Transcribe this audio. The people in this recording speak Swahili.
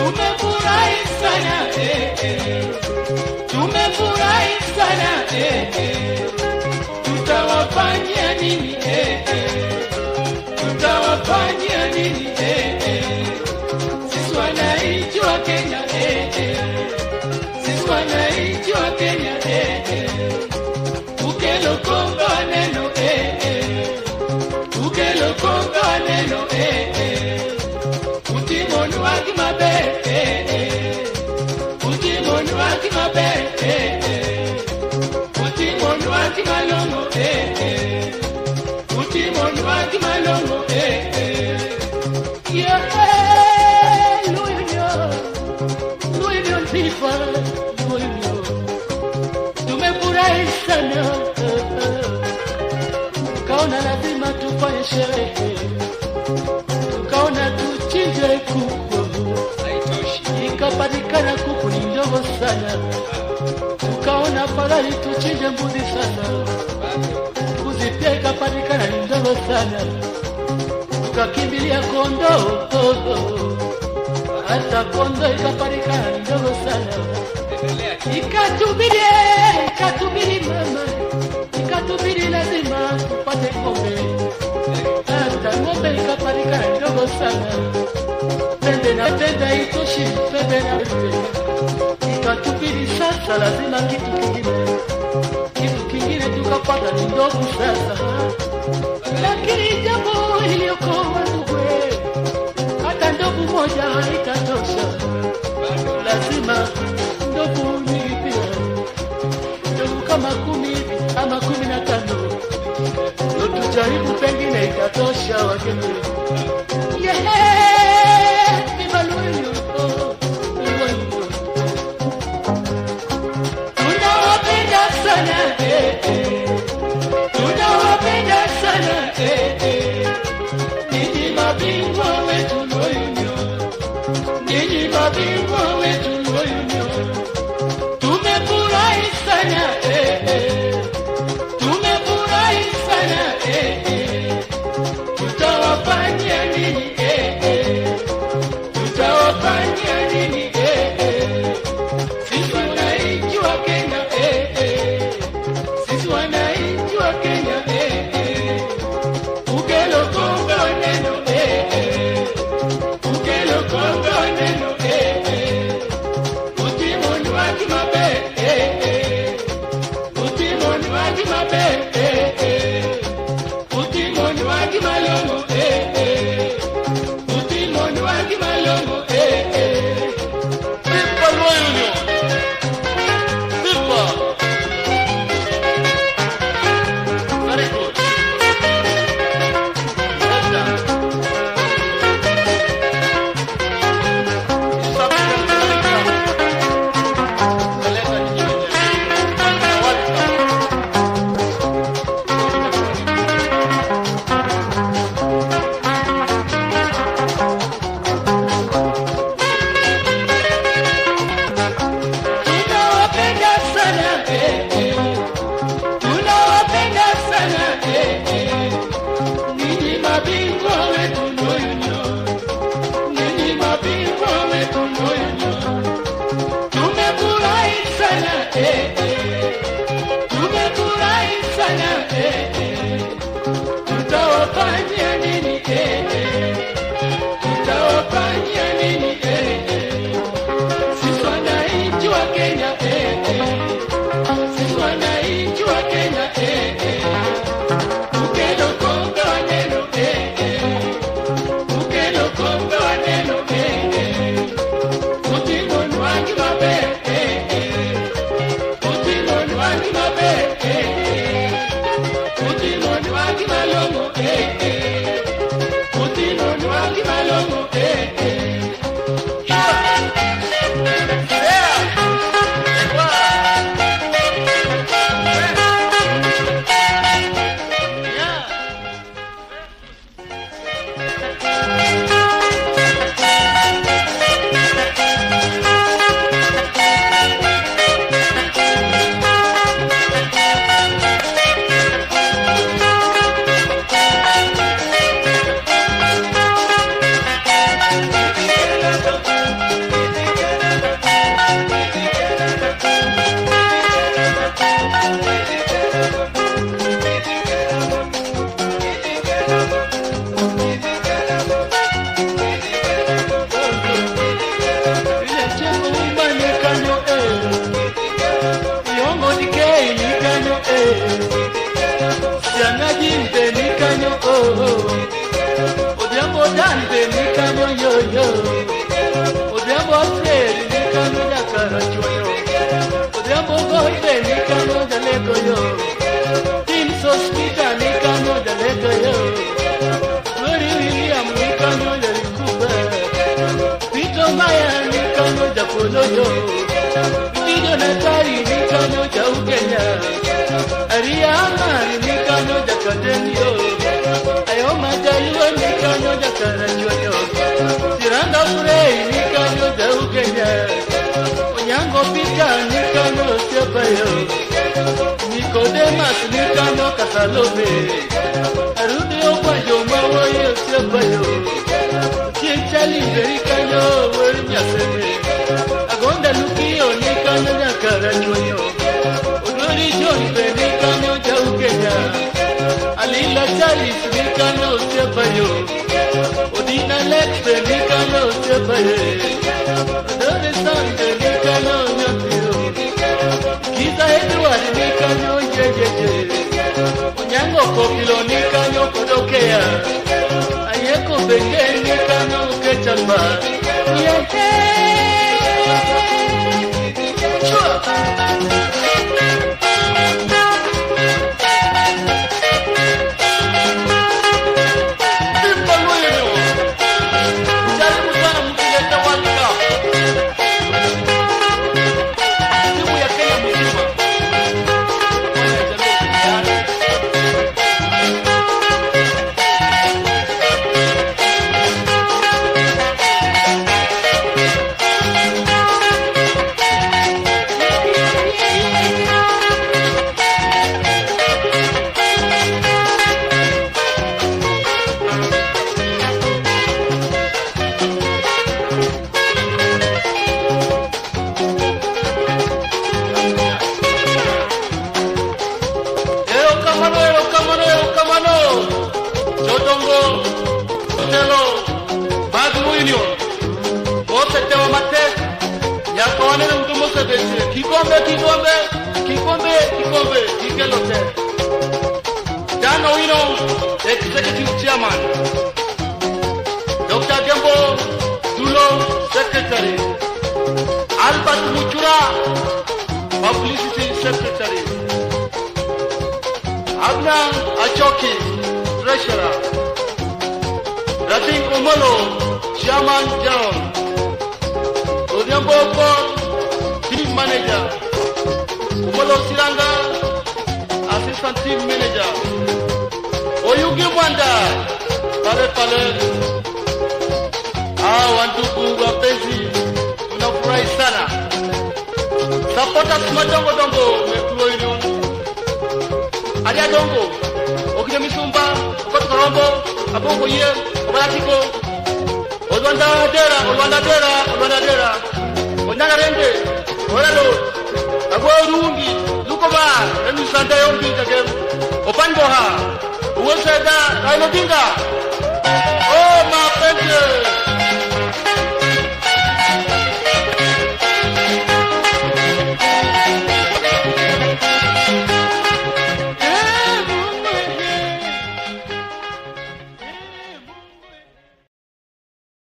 tumefurahi sana eh, eh. eh, eh. tutawafanyia nini akimọbẹ mo ti mo lu akimalongo mo ti mo lu akimalongo yeye. sana kaona lazima tufanye sherehe mobali tuchinje mbuzisana kuzipieka panika na lindolo sana. Tukakimbilia kondo hata kondo ikapanika na lindolo sana. Ikatubiri ikatubiri mama. Ikatubiri lazima tupate ngombe hata ngombe ikapanika na lindolo sana. Pembe na pembe haitoshi pembe na pembe. Ikatubiri sasa lazima kitu moja haitatosha lazima ndovu nyingi pia, ndovu kama kumi ama kumi na tano. Ndo tujaribu, pengine itatosha wageni. nikano siapa yo nikodemas nikano kasalome arudi okwajo mawo yo siapa yo chiechali nzerikano weri nyaseme Onyango kopilo nikano kodokea Ayeko bengeni kanyo kechamba Yeah. Otelo, Bazmu Union, Otete Omate, Yakone Udumo Sebeche, Kikombe, Kikombe, Kikombe, Kikombe, Kikelote. Dan Oino, Executive Chairman, Dr. Gembo Dulo, Secretary, Albert Muchura, Publicity Secretary, Adnan Achoki, Treasurer, Rating Omolo, Chairman General. Odhiambo Paul, Team Manager. Omolo Siranga, Assistant Team Manager. Oyugi Mwanda, pale pale. Ah, wandugu wapenzi, tunafurahi sana. Supporters madongo dongo, mekulo Union. Adia dongo, okine misumba, abongo ye, obalakiko olwanda dera olwanda dera olwanda dera. Onyagarende oralo agworungi lukoba emisanda yombi kagemu. Opanboha uwoseda kailodinga